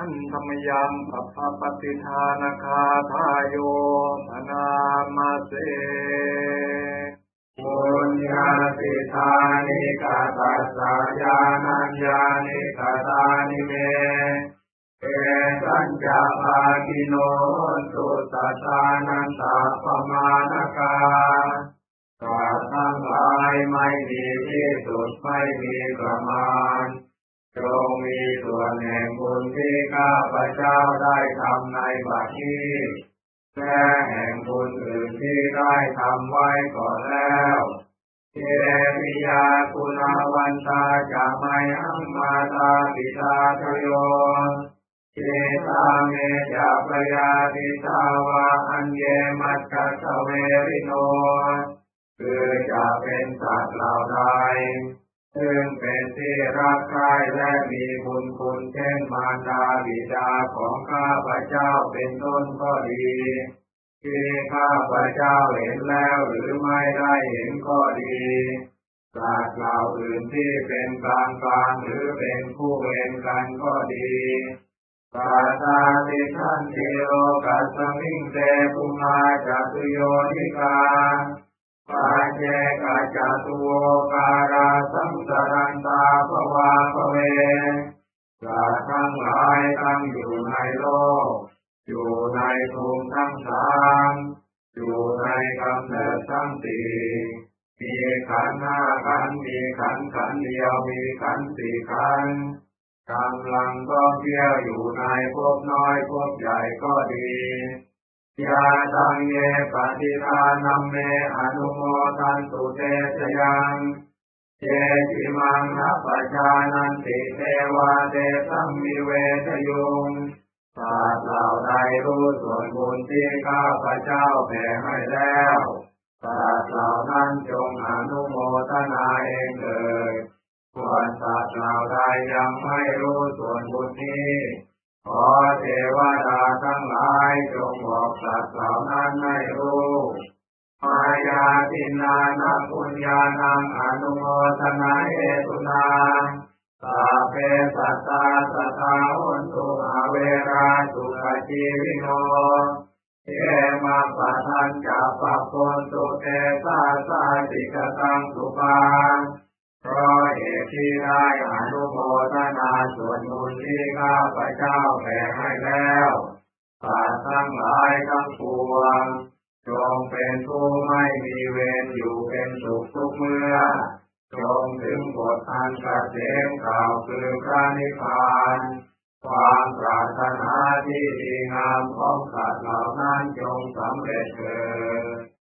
ท่านธรรมยังปัปปติทานาคาทายโยธนามาเสปุญญาสิทานิกาตัสสะญาณัญญานิกาตานิเมเอสัญจาภากิโนสุตตานันตาปมาณกาสัตว์ทั้งหลายไม่มีที่สุดไม่มีประมาณ ที่ข้าพเจ้าได้ทำในบัดนี้และแห่งบุญอื่นที่ได้ทำไว้ก่อนแล้วเทวิยาคุณาวันตาจะไม่อังมาตาปิตาทโยเจตาเมจะปยาติตาวาอันเยมัจจสเวริโนคือจะเป็นสัตว์เหล่าใด ซึ่งเป็นที่รักใคร่และมีบุญคุณเช่นมารดาบิดาของข้าพเจ้าเป็นต้นก็ดีที่ข้าพเจ้าเห็นแล้วหรือไม่ได้เห็นก็ดีสัตว์เหล่าอื่นที่เป็นกลางกลางหรือเป็นคู่เวรกันก็ดีปาตาติทันติโลกัสมิงเตปุมาจัตุโยนิกาปา เจกาจตุโวการาสังสารันตาภวาภเวสัตว์ทั้งหลายตั้งอยู่ในโลก อยู่ในภูมิทั้งสามอยู่ในกำเนิดทั้งสี่มีขันห้าขันมีขันขันเดียวมีขันสี่ขันกำลังก็เที่ยวอยู่ในภพน้อยภพใหญ่ก็ดี ยาตังเยปฏิทานัมเมอนุโมทันตุเตชยังเจติมังนัปชานันติเทวาเตสัมมิเวทยุงสัตว์เหล่าใดรู้ส่วนบุญที่ข้าพระเจ้าแผ่ให้แล้วสัตว์เหล่านั้นจงอนุโมทนาเองเลยส่วนสัตว์เหล่าใดยังไม่รู้ส่วนบุญนี้ ขอเทวดาทั้งหลายจงบอกสัตว์เหล่านั้นให้รู้มายาตินานาปุญญานังอนุโมทนาเอตุนาสาเพสัตตาสัตตาหุนตุอาเวราสุขจีวิโนเยมาปะทันจะปะปนตุเตสาสาติกตังสุปา เพราะเหตุที่ได้อนุโมทนาส่วนบุญที่ข้าพเจ้าแผ่ให้แล้วสัตว์ทั้งหลายทั้งปวงจงเป็นผู้ไม่มีเวรอยู่เป็นสุขทุกเมื่อจงถึงบทอันกเกษมกล่าวคือพระนิพพาน ความปรารถนาที่ดีงามของสัตว์เหล่านั้นจงสำเร็จเถิด